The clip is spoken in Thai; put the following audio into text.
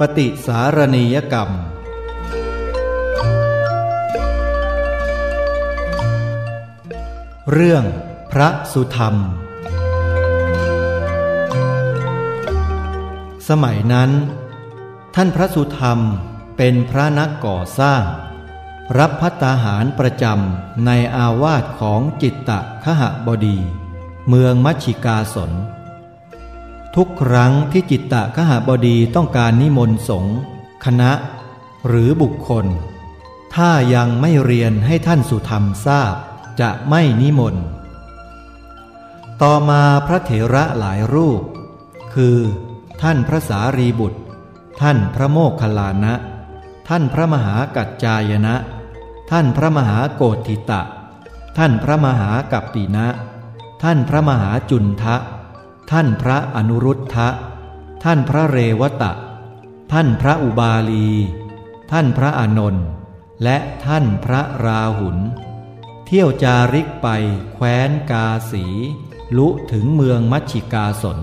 ปฏิสารณียกรรม เรื่องพระสุธรรม สมัยนั้น ท่านพระสุธรรมเป็นพระนักก่อสร้าง รับพัตาหารประจำในอาวาสของจิตตะขหบดี เมืองมัชชิกาสน ทุกครั้งที่จิตตะขหบดีต้องการนิมนต์สงฆ์คณะ หรือบุคคล ถ้ายังไม่เรียนให้ท่านสุธรรมทราบ จะไม่นิมนต์ ต่อมาพระเถระหลายรูป คือ ท่านพระสารีบุตร ท่านพระโมคคัลลานะ ท่านพระมหากัจจายนะ ท่านพระมหาโกธิตะ ท่านพระมหากัปปินะ ท่านพระมหาจุนทะ ท่านพระอนุรุทธะ ท่านพระเรวตะ ท่านพระอุบาลี ท่านพระอานนท์และท่านพระราหุลเที่ยวจาริกไปแคว้นกาสี ลุถึงเมืองมัชชิกาสน